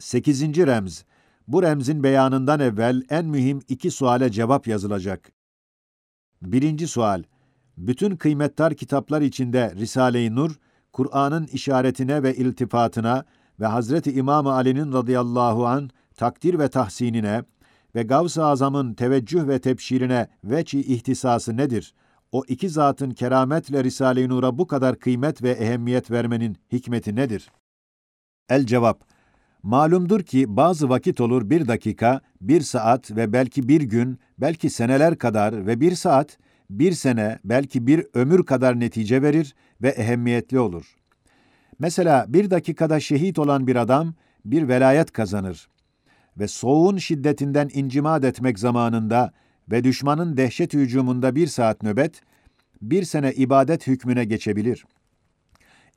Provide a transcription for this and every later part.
Sekizinci remz. Bu remzin beyanından evvel en mühim iki suale cevap yazılacak. Birinci sual. Bütün kıymettar kitaplar içinde Risale-i Nur, Kur'an'ın işaretine ve iltifatına ve Hazreti İmam Ali'nin radıyallahu an takdir ve tahsinine ve Gavs-ı Azam'ın teveccüh ve tebşirine veçi ihtisası nedir? O iki zatın kerametle Risale-i Nur'a bu kadar kıymet ve ehemmiyet vermenin hikmeti nedir? El cevap. Malumdur ki bazı vakit olur bir dakika, bir saat ve belki bir gün, belki seneler kadar ve bir saat, bir sene, belki bir ömür kadar netice verir ve ehemmiyetli olur. Mesela bir dakikada şehit olan bir adam bir velayet kazanır ve soğuğun şiddetinden incimat etmek zamanında ve düşmanın dehşet hücumunda bir saat nöbet, bir sene ibadet hükmüne geçebilir.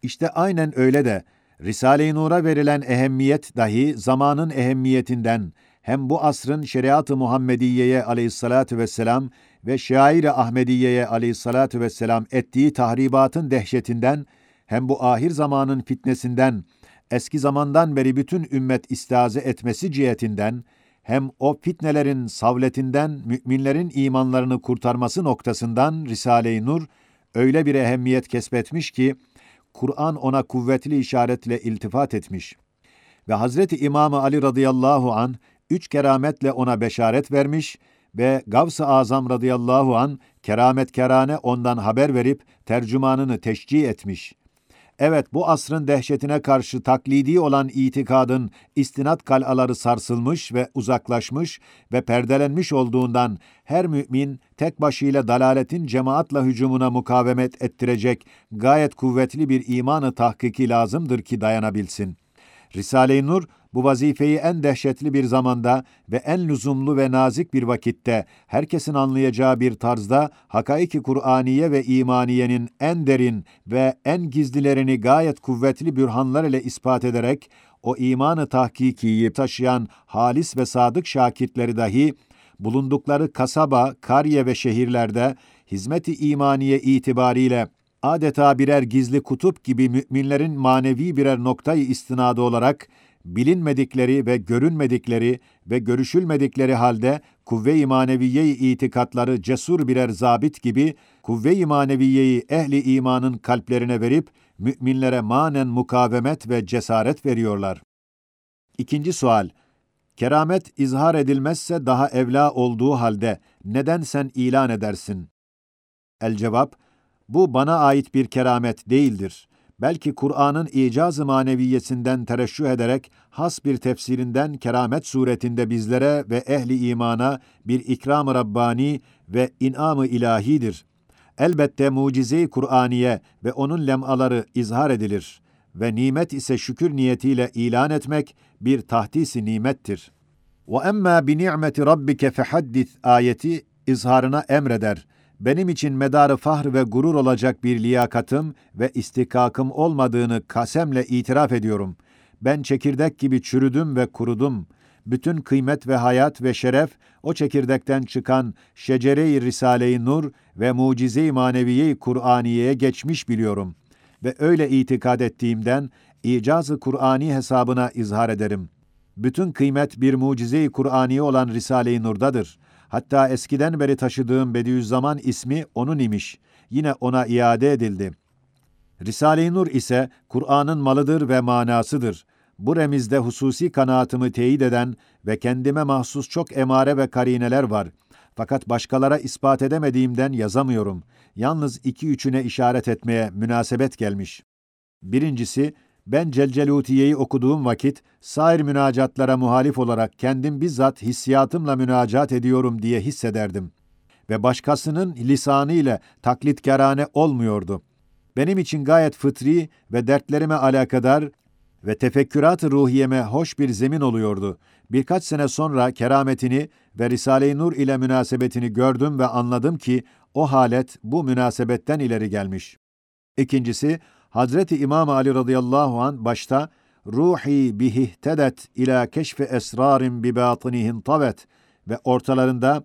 İşte aynen öyle de Risale-i Nur'a verilen ehemmiyet dahi zamanın ehemmiyetinden hem bu asrın şeriat-ı Muhammediye'ye aleyhissalatu vesselam ve şair-i Ahmediye'ye aleyhissalatu vesselam ettiği tahribatın dehşetinden hem bu ahir zamanın fitnesinden eski zamandan beri bütün ümmet istaze etmesi cihetinden hem o fitnelerin savletinden müminlerin imanlarını kurtarması noktasından Risale-i Nur öyle bir ehemmiyet kesbetmiş ki Kur'an ona kuvvetli işaretle iltifat etmiş. Ve Hazreti İmam Ali radıyallahu an üç kerametle ona beşaret vermiş ve Gavs-ı Azam radıyallahu an keramet kerane ondan haber verip tercümanını teşcih etmiş. Evet bu asrın dehşetine karşı taklidi olan itikadın istinat kalaları sarsılmış ve uzaklaşmış ve perdelenmiş olduğundan her mümin tek başıyla dalaletin cemaatla hücumuna mukavemet ettirecek gayet kuvvetli bir imanı tahkiki lazımdır ki dayanabilsin. Risale-i Nur bu vazifeyi en dehşetli bir zamanda ve en lüzumlu ve nazik bir vakitte herkesin anlayacağı bir tarzda hakaiki Kur'aniye ve imaniyenin en derin ve en gizlilerini gayet kuvvetli bürhanlar ile ispat ederek o imanı tahkikiyi taşıyan halis ve sadık şakirtleri dahi bulundukları kasaba, kariye ve şehirlerde hizmet-i imaniye itibariyle adeta birer gizli kutup gibi müminlerin manevi birer noktayı istinadı olarak bilinmedikleri ve görünmedikleri ve görüşülmedikleri halde kuvve-i maneviye-i itikatları cesur birer zabit gibi kuvve-i maneviyeyi ehli imanın kalplerine verip müminlere manen mukavemet ve cesaret veriyorlar. İkinci sual. Keramet izhar edilmezse daha evla olduğu halde neden sen ilan edersin? El cevap, bu bana ait bir keramet değildir belki Kur'an'ın icaz-ı maneviyesinden tereşüh ederek has bir tefsirinden keramet suretinde bizlere ve ehli imana bir ikram-ı Rabbani ve inam-ı ilahidir. Elbette mucize-i Kur'aniye ve onun lemaları izhar edilir ve nimet ise şükür niyetiyle ilan etmek bir tahdisi nimettir. Ve emma bi ni'meti rabbike fehaddis ayeti izharına emreder benim için medarı fahr ve gurur olacak bir liyakatım ve istikakım olmadığını kasemle itiraf ediyorum. Ben çekirdek gibi çürüdüm ve kurudum. Bütün kıymet ve hayat ve şeref o çekirdekten çıkan şecere-i Risale-i Nur ve mucize-i maneviye-i Kur'aniye'ye geçmiş biliyorum. Ve öyle itikad ettiğimden icaz-ı Kur'ani hesabına izhar ederim. Bütün kıymet bir mucize-i Kur'ani olan Risale-i Nur'dadır.'' Hatta eskiden beri taşıdığım Bediüzzaman ismi onun imiş. Yine ona iade edildi. Risale-i Nur ise Kur'an'ın malıdır ve manasıdır. Bu remizde hususi kanaatımı teyit eden ve kendime mahsus çok emare ve karineler var. Fakat başkalara ispat edemediğimden yazamıyorum. Yalnız iki üçüne işaret etmeye münasebet gelmiş. Birincisi, ben Celcelutiye'yi okuduğum vakit sair münacatlara muhalif olarak kendim bizzat hissiyatımla münacat ediyorum diye hissederdim. Ve başkasının lisanı ile taklitkarane olmuyordu. Benim için gayet fıtri ve dertlerime alakadar ve tefekkürat-ı ruhiyeme hoş bir zemin oluyordu. Birkaç sene sonra kerametini ve Risale-i Nur ile münasebetini gördüm ve anladım ki o halet bu münasebetten ileri gelmiş. İkincisi, Hazreti İmam Ali radıyallahu an başta ruhi bihitedet ila keşfi esrarin bi batinihin tavet ve ortalarında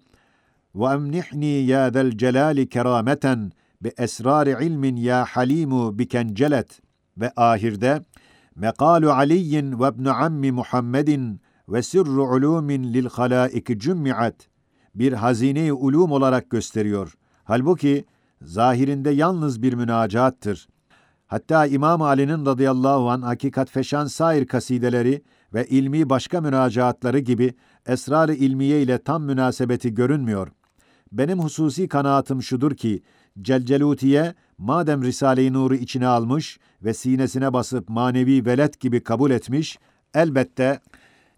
ve emnihni ya zel celali kerameten bi esrari ilmin ya halimu bikencelet ve ahirde Mekalu Aliyin ve ibn ammi Muhammedin ve sirru ulumin lil halaik cümmiat bir hazine-i ulum olarak gösteriyor. Halbuki zahirinde yalnız bir münacattır. Hatta İmam Ali'nin radıyallahu an hakikat feşan sair kasideleri ve ilmi başka münacaatları gibi esrar-ı ilmiye ile tam münasebeti görünmüyor. Benim hususi kanaatim şudur ki, Celcelutiye, madem Risale-i Nur'u içine almış ve sinesine basıp manevi velet gibi kabul etmiş, elbette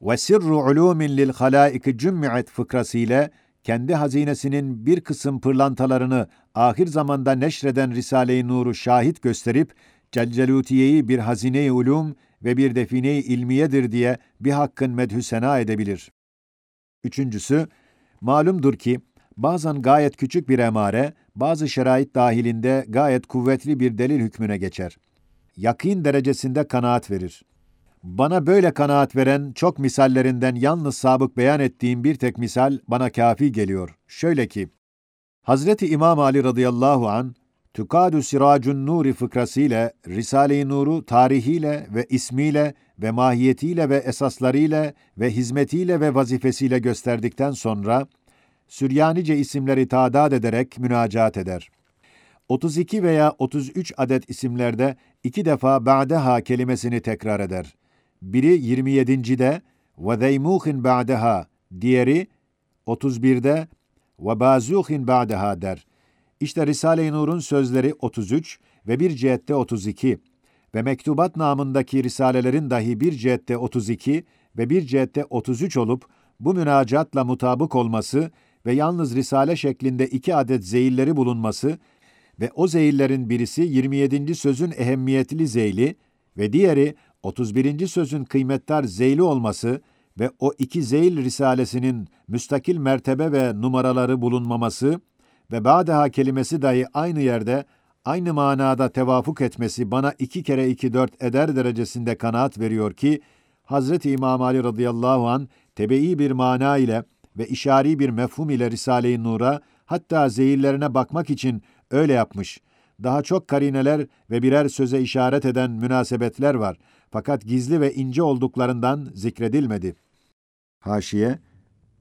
ve sirru ulumin lil halaiki cümmi'at fıkrasıyla kendi hazinesinin bir kısım pırlantalarını ahir zamanda neşreden Risale-i Nur'u şahit gösterip, Celcelutiye'yi bir hazine-i ulum ve bir define-i ilmiyedir diye bir hakkın medhü sena edebilir. Üçüncüsü, malumdur ki, bazen gayet küçük bir emare, bazı şerait dahilinde gayet kuvvetli bir delil hükmüne geçer. Yakin derecesinde kanaat verir. Bana böyle kanaat veren çok misallerinden yalnız sabık beyan ettiğim bir tek misal bana kafi geliyor. Şöyle ki, Hazreti İmam Ali radıyallahu an Tukadu Siracun Nuri fıkrasıyla Risale-i Nur'u tarihiyle ve ismiyle ve mahiyetiyle ve esaslarıyla ve hizmetiyle ve vazifesiyle gösterdikten sonra Süryanice isimleri tadat ederek münacat eder. 32 veya 33 adet isimlerde iki defa ba'deha kelimesini tekrar eder. Biri 27.de ve zeymuhin ba'deha, diğeri 31'de ve bazuhin ba'deha der. İşte Risale-i Nur'un sözleri 33 ve bir cihette 32 ve mektubat namındaki risalelerin dahi bir cihette 32 ve bir cihette 33 olup bu münacatla mutabık olması ve yalnız risale şeklinde iki adet zeyilleri bulunması ve o zeyillerin birisi 27. sözün ehemmiyetli zeyli ve diğeri 31. sözün kıymetdar zeyli olması ve o iki zeyl risalesinin müstakil mertebe ve numaraları bulunmaması ve ba'deha kelimesi dahi aynı yerde, aynı manada tevafuk etmesi bana iki kere iki dört eder derecesinde kanaat veriyor ki, Hazreti İmam Ali radıyallahu an tebe'i bir mana ile ve işari bir mefhum ile Risale-i Nur'a hatta zehirlerine bakmak için öyle yapmış. Daha çok karineler ve birer söze işaret eden münasebetler var. Fakat gizli ve ince olduklarından zikredilmedi. Haşiye,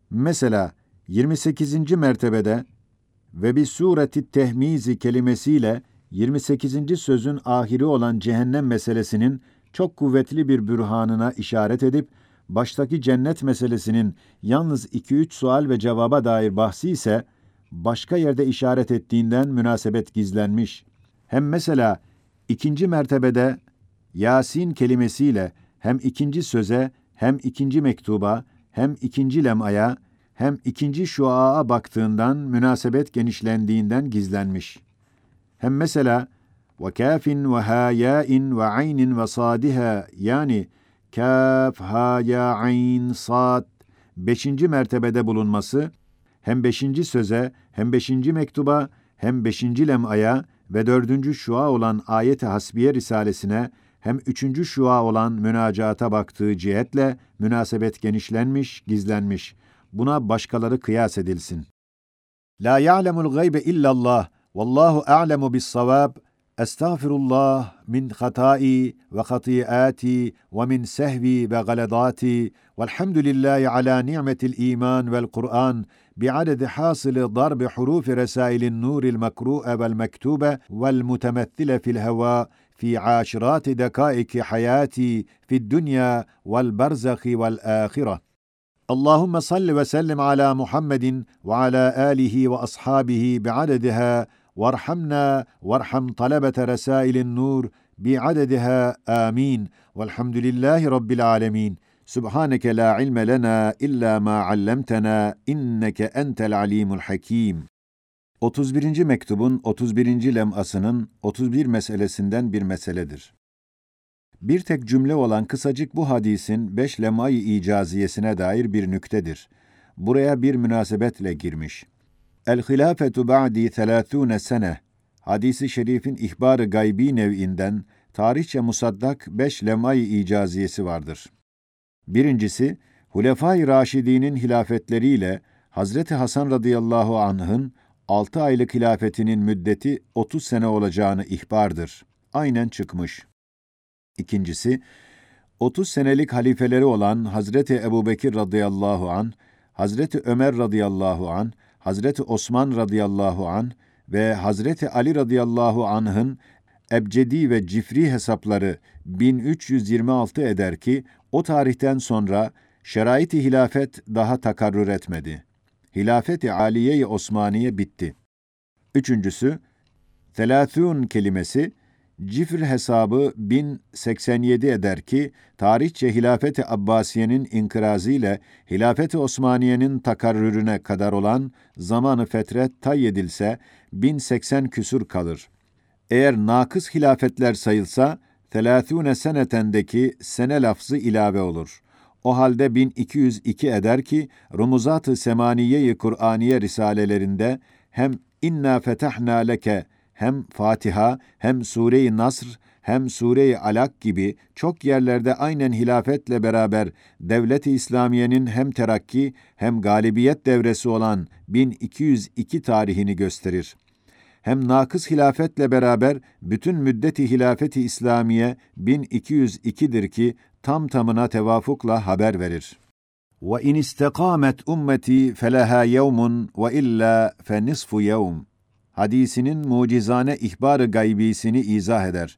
mesela 28. mertebede ve bir sureti tehmizi kelimesiyle 28. sözün ahiri olan cehennem meselesinin çok kuvvetli bir bürhanına işaret edip, baştaki cennet meselesinin yalnız 2-3 sual ve cevaba dair bahsi ise, başka yerde işaret ettiğinden münasebet gizlenmiş. Hem mesela ikinci mertebede Yasin kelimesiyle hem ikinci söze, hem ikinci mektuba, hem ikinci lemaya, hem ikinci şuaa baktığından münasebet genişlendiğinden gizlenmiş. Hem mesela ve aynin ve sadiha yani kaf ha ya ayn sad beşinci mertebede bulunması hem beşinci söze hem beşinci mektuba hem beşinci lemaya ve dördüncü şua olan ayet-i hasbiye risalesine hem üçüncü şua olan münacata baktığı cihetle münasebet genişlenmiş, gizlenmiş. Buna başkaları kıyas edilsin. La ya'lemul gaybe illallah. Vallahu a'lemu bis-savab. Estağfirullah min hatai ve hatiati ve min sehvi ve galadati velhamdülillahi ala ni'metil iman vel Kur'an بعدد حاصل ضرب حروف رسائل النور المقروءة والمكتوبة والمتمثلة في الهواء في عاشرات دقائق حياتي في الدنيا والبرزخ والآخرة. اللهم صل وسلم على محمد وعلى آله وأصحابه بعددها وارحمنا وارحم طلبة رسائل النور بعددها آمين. والحمد لله رب العالمين. Subhaneke la ilme lena illa ma allamtena inneke entel alimul hakim. 31. mektubun 31. lemasının 31 meselesinden bir meseledir. Bir tek cümle olan kısacık bu hadisin 5 lemayı icaziyesine dair bir nüktedir. Buraya bir münasebetle girmiş. El hilafetu ba'di 30 sene. Hadisi şerifin ihbarı gaybi nev'inden tarihçe musaddak 5 lemayı icaziyesi vardır.'' Birincisi, Hulefai Raşidi'nin hilafetleriyle Hazreti Hasan radıyallahu anh'ın 6 aylık hilafetinin müddeti 30 sene olacağını ihbardır. Aynen çıkmış. İkincisi, 30 senelik halifeleri olan Hazreti Ebubekir radıyallahu an, Hazreti Ömer radıyallahu an, Hazreti Osman radıyallahu an ve Hazreti Ali radıyallahu anh'ın ebcedi ve cifri hesapları 1326 eder ki o tarihten sonra şerait-i hilafet daha takarrür etmedi. Hilafet-i Aliye-i Osmaniye bitti. Üçüncüsü, telâthûn kelimesi, cifr hesabı 1087 eder ki, tarihçe Hilafet-i Abbasiye'nin inkırazı ile Hilafet-i Osmaniye'nin takarrürüne kadar olan zamanı fetret tay edilse, 1080 küsur kalır. Eğer nakıs hilafetler sayılsa, telâthûne senetendeki sene lafzı ilave olur. O halde 1202 eder ki, Rumuzat-ı Semaniye-i Kur'aniye risalelerinde hem inna fetahna leke hem Fatiha hem Sure-i Nasr hem Sure-i Alak gibi çok yerlerde aynen hilafetle beraber devlet-i İslamiye'nin hem terakki hem galibiyet devresi olan 1202 tarihini gösterir hem nakıs hilafetle beraber bütün müddeti hilafeti İslamiye 1202'dir ki tam tamına tevafukla haber verir. Ve in istekamet ummeti felaha yevmun ve illa fe nisfu yevm. Hadisinin mucizane ihbarı gaybisini izah eder.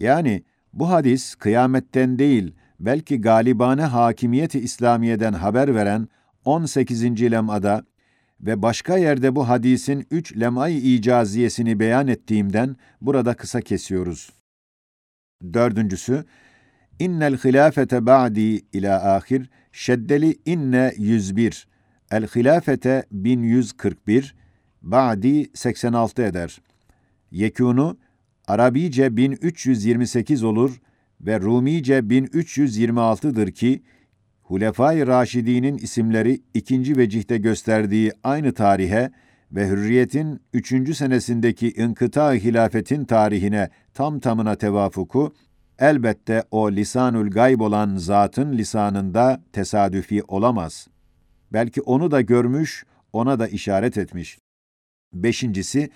Yani bu hadis kıyametten değil, belki galibane hakimiyeti İslamiye'den haber veren 18. lemada ve başka yerde bu hadisin üç lem'ay icaziyesini beyan ettiğimden burada kısa kesiyoruz. Dördüncüsü, İnnel hilafete ba'di ila ahir, şeddeli inne 101, el hilafete 1141, ba'di 86 eder. Yekûnu, Arabice 1328 olur ve Rumice 1326'dır ki, Hulefai Raşidi'nin isimleri ikinci vecihte gösterdiği aynı tarihe ve hürriyetin üçüncü senesindeki inkıta hilafetin tarihine tam tamına tevafuku, elbette o lisanül gayb olan zatın lisanında tesadüfi olamaz. Belki onu da görmüş, ona da işaret etmiş. Beşincisi,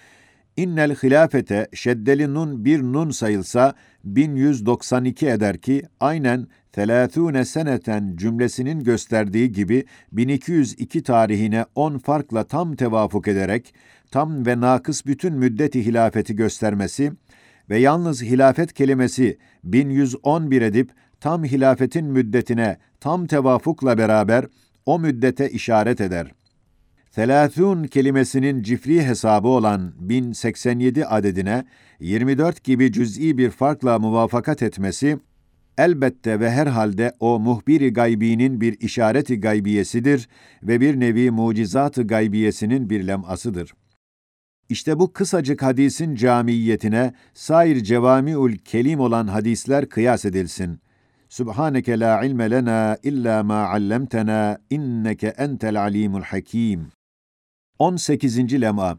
innel hilafete şeddeli nun bir nun sayılsa 1192 eder ki aynen telâthûne seneten cümlesinin gösterdiği gibi 1202 tarihine 10 farkla tam tevafuk ederek tam ve nakıs bütün müddeti hilafeti göstermesi ve yalnız hilafet kelimesi 1111 edip tam hilafetin müddetine tam tevafukla beraber o müddete işaret eder.'' Selâthûn kelimesinin cifri hesabı olan 1087 adedine 24 gibi cüz'i bir farkla muvafakat etmesi, elbette ve herhalde o muhbiri gaybinin bir işareti gaybiyesidir ve bir nevi mucizat-ı gaybiyesinin bir lemasıdır. İşte bu kısacık hadisin camiyetine sair cevamiül kelim olan hadisler kıyas edilsin. Subhaneke la ilme lena illa ma allamtena inneke entel alimul hakim. 18. lema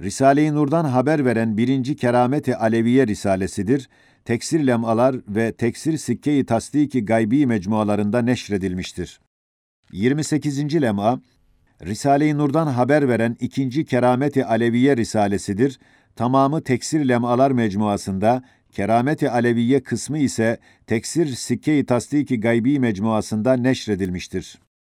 Risale-i Nur'dan haber veren birinci Kerameti Aleviye Risalesidir. Teksir lemalar ve teksir sikke-i tasdiki gaybi mecmualarında neşredilmiştir. 28. lema Risale-i Nur'dan haber veren ikinci Kerameti Aleviye Risalesidir. Tamamı teksir lemalar mecmuasında, Kerameti Aleviye kısmı ise teksir sikke-i tasdiki gaybi mecmuasında neşredilmiştir.